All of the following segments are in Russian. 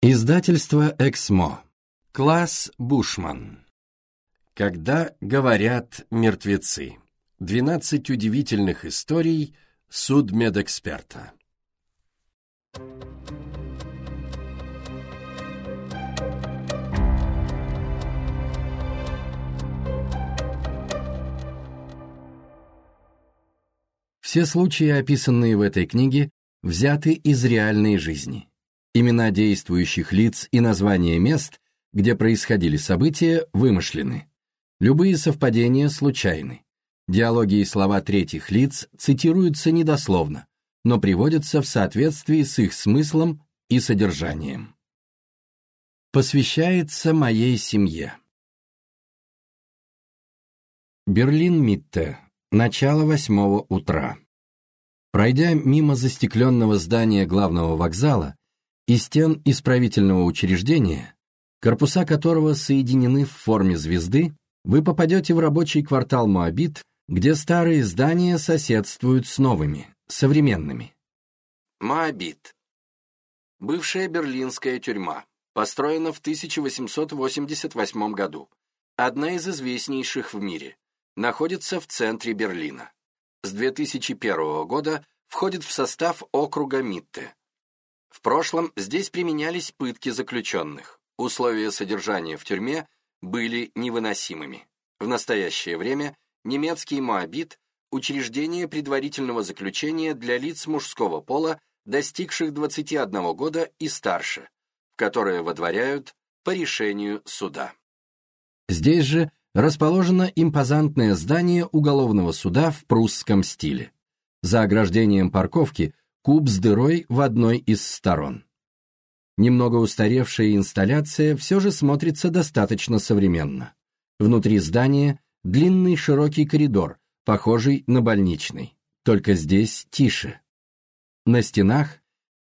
Издательство «Эксмо». Класс Бушман. Когда говорят мертвецы. 12 удивительных историй судмедэксперта. Все случаи, описанные в этой книге, взяты из реальной жизни. Имена действующих лиц и названия мест, где происходили события, вымышлены. Любые совпадения случайны. Диалоги и слова третьих лиц цитируются недословно, но приводятся в соответствии с их смыслом и содержанием. Посвящается моей семье. Берлин-Митте. Начало восьмого утра. Пройдя мимо застекленного здания главного вокзала, и стен исправительного учреждения, корпуса которого соединены в форме звезды, вы попадете в рабочий квартал Моабит, где старые здания соседствуют с новыми, современными. Моабит. Бывшая берлинская тюрьма, построена в 1888 году, одна из известнейших в мире, находится в центре Берлина. С 2001 года входит в состав округа Митте. В прошлом здесь применялись пытки заключенных. Условия содержания в тюрьме были невыносимыми. В настоящее время немецкий Моабит – учреждение предварительного заключения для лиц мужского пола, достигших 21 года и старше, в которое водворяют по решению суда. Здесь же расположено импозантное здание уголовного суда в прусском стиле. За ограждением парковки куб с дырой в одной из сторон. Немного устаревшая инсталляция все же смотрится достаточно современно. Внутри здания длинный широкий коридор, похожий на больничный, только здесь тише. На стенах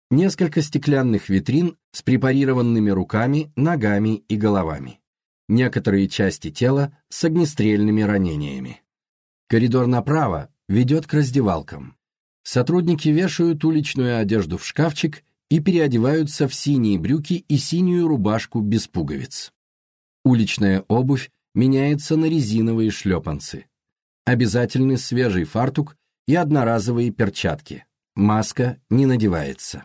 несколько стеклянных витрин с препарированными руками, ногами и головами. Некоторые части тела с огнестрельными ранениями. Коридор направо ведет к раздевалкам. Сотрудники вешают уличную одежду в шкафчик и переодеваются в синие брюки и синюю рубашку без пуговиц. Уличная обувь меняется на резиновые шлепанцы. Обязательный свежий фартук и одноразовые перчатки. Маска не надевается.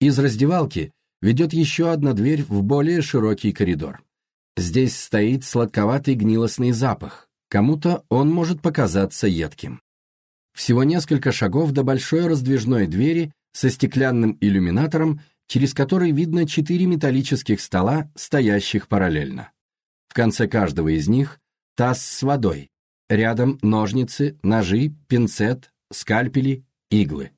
Из раздевалки ведет еще одна дверь в более широкий коридор. Здесь стоит сладковатый гнилостный запах. Кому-то он может показаться едким. Всего несколько шагов до большой раздвижной двери со стеклянным иллюминатором, через который видно четыре металлических стола, стоящих параллельно. В конце каждого из них таз с водой, рядом ножницы, ножи, пинцет, скальпели, иглы.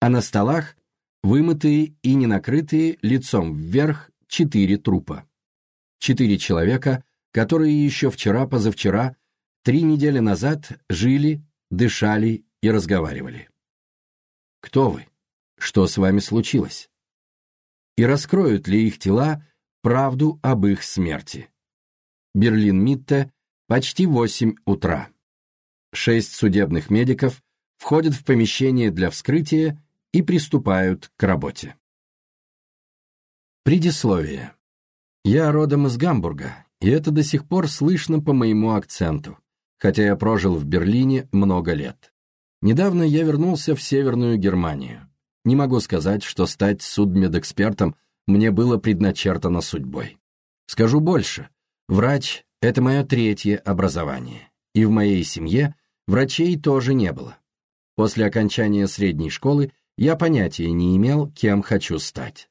А на столах вымытые и не накрытые лицом вверх четыре трупа. Четыре человека, которые еще вчера-позавчера, три недели назад жили, дышали и разговаривали. Кто вы? Что с вами случилось? И раскроют ли их тела правду об их смерти? Берлин-Митте, почти 8 утра. Шесть судебных медиков входят в помещение для вскрытия и приступают к работе. Предисловие. Я родом из Гамбурга, и это до сих пор слышно по моему акценту хотя я прожил в Берлине много лет. Недавно я вернулся в Северную Германию. Не могу сказать, что стать судмедэкспертом мне было предначертано судьбой. Скажу больше. Врач — это мое третье образование. И в моей семье врачей тоже не было. После окончания средней школы я понятия не имел, кем хочу стать.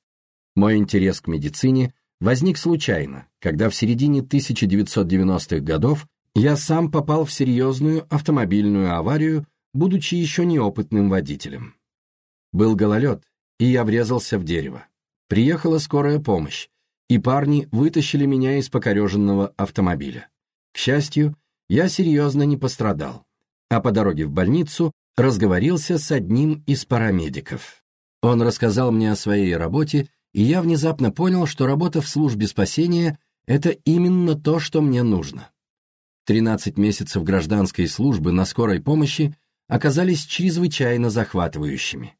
Мой интерес к медицине возник случайно, когда в середине 1990-х годов я сам попал в серьезную автомобильную аварию, будучи еще неопытным водителем. Был гололед, и я врезался в дерево. Приехала скорая помощь, и парни вытащили меня из покореженного автомобиля. К счастью, я серьезно не пострадал, а по дороге в больницу разговорился с одним из парамедиков. Он рассказал мне о своей работе, и я внезапно понял, что работа в службе спасения — это именно то, что мне нужно. 13 месяцев гражданской службы на скорой помощи оказались чрезвычайно захватывающими.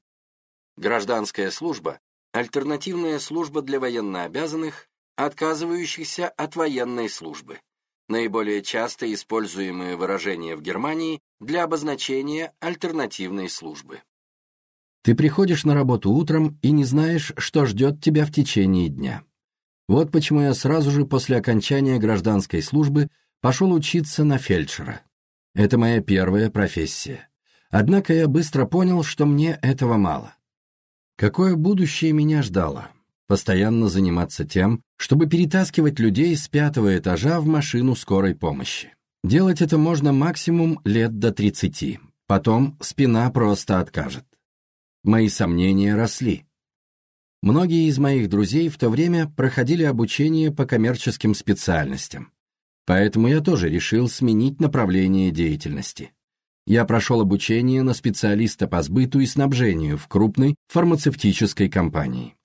Гражданская служба альтернативная служба для военнообязанных, отказывающихся от военной службы. Наиболее часто используемые выражения в Германии для обозначения альтернативной службы. Ты приходишь на работу утром и не знаешь, что ждет тебя в течение дня. Вот почему я сразу же после окончания гражданской службы пошел учиться на фельдшера. Это моя первая профессия. Однако я быстро понял, что мне этого мало. Какое будущее меня ждало? Постоянно заниматься тем, чтобы перетаскивать людей с пятого этажа в машину скорой помощи. Делать это можно максимум лет до 30. Потом спина просто откажет. Мои сомнения росли. Многие из моих друзей в то время проходили обучение по коммерческим специальностям. Поэтому я тоже решил сменить направление деятельности. Я прошел обучение на специалиста по сбыту и снабжению в крупной фармацевтической компании.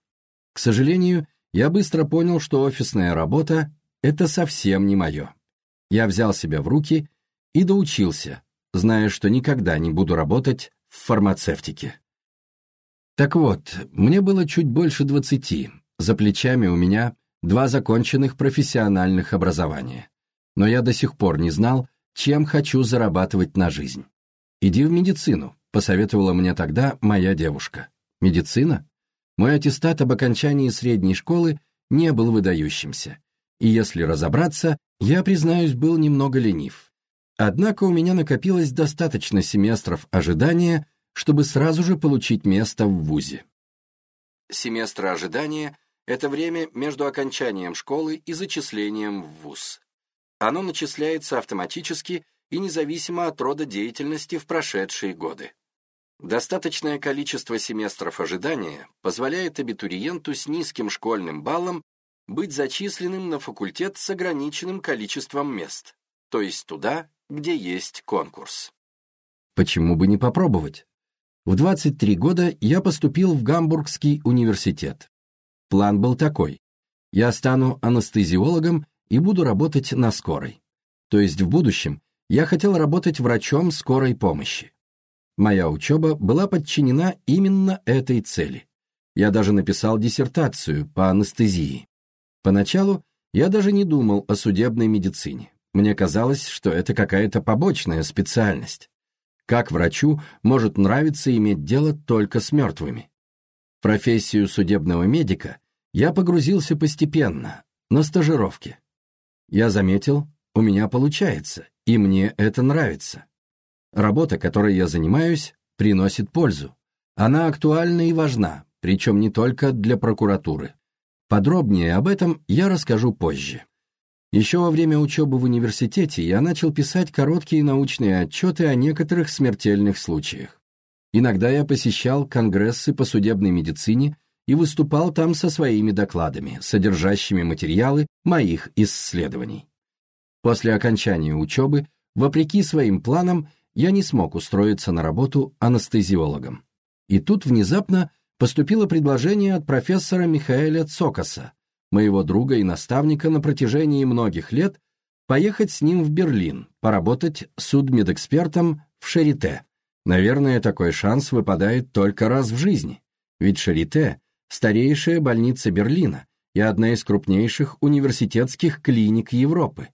К сожалению, я быстро понял, что офисная работа – это совсем не мое. Я взял себя в руки и доучился, зная, что никогда не буду работать в фармацевтике. Так вот, мне было чуть больше двадцати, за плечами у меня два законченных профессиональных образования но я до сих пор не знал, чем хочу зарабатывать на жизнь. «Иди в медицину», — посоветовала мне тогда моя девушка. «Медицина?» Мой аттестат об окончании средней школы не был выдающимся, и если разобраться, я, признаюсь, был немного ленив. Однако у меня накопилось достаточно семестров ожидания, чтобы сразу же получить место в ВУЗе. Семестры ожидания – это время между окончанием школы и зачислением в ВУЗ. Оно начисляется автоматически и независимо от рода деятельности в прошедшие годы. Достаточное количество семестров ожидания позволяет абитуриенту с низким школьным баллом быть зачисленным на факультет с ограниченным количеством мест, то есть туда, где есть конкурс. Почему бы не попробовать? В 23 года я поступил в Гамбургский университет. План был такой. Я стану анестезиологом и буду работать на скорой. То есть в будущем я хотел работать врачом скорой помощи. Моя учеба была подчинена именно этой цели. Я даже написал диссертацию по анестезии. Поначалу я даже не думал о судебной медицине. Мне казалось, что это какая-то побочная специальность. Как врачу может нравиться иметь дело только с мертвыми? Профессию судебного медика я погрузился постепенно, на стажировке. Я заметил, у меня получается, и мне это нравится. Работа, которой я занимаюсь, приносит пользу. Она актуальна и важна, причем не только для прокуратуры. Подробнее об этом я расскажу позже. Еще во время учебы в университете я начал писать короткие научные отчеты о некоторых смертельных случаях. Иногда я посещал конгрессы по судебной медицине и выступал там со своими докладами, содержащими материалы моих исследований. После окончания учебы, вопреки своим планам, я не смог устроиться на работу анестезиологом. И тут внезапно поступило предложение от профессора Михаэля Цокаса, моего друга и наставника на протяжении многих лет, поехать с ним в Берлин, поработать судмедэкспертом в Шарите. Наверное, такой шанс выпадает только раз в жизни, ведь Шарите старейшая больница Берлина и одна из крупнейших университетских клиник Европы.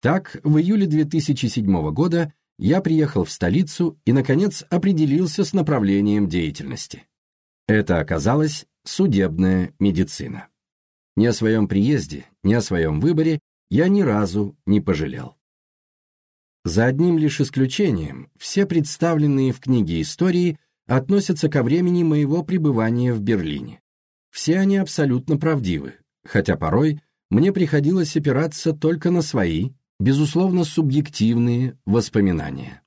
Так, в июле 2007 года я приехал в столицу и, наконец, определился с направлением деятельности. Это оказалась судебная медицина. Ни о своем приезде, ни о своем выборе я ни разу не пожалел. За одним лишь исключением, все представленные в книге истории относятся ко времени моего пребывания в Берлине. Все они абсолютно правдивы, хотя порой мне приходилось опираться только на свои, безусловно, субъективные воспоминания.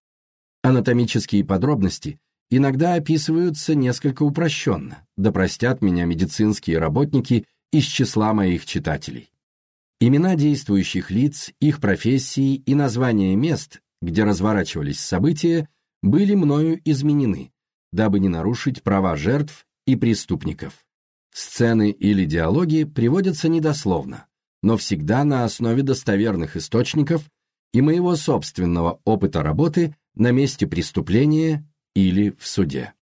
Анатомические подробности иногда описываются несколько упрощенно, да простят меня медицинские работники из числа моих читателей. Имена действующих лиц, их профессии и названия мест, где разворачивались события, были мною изменены, дабы не нарушить права жертв и преступников. Сцены или диалоги приводятся недословно, но всегда на основе достоверных источников и моего собственного опыта работы на месте преступления или в суде.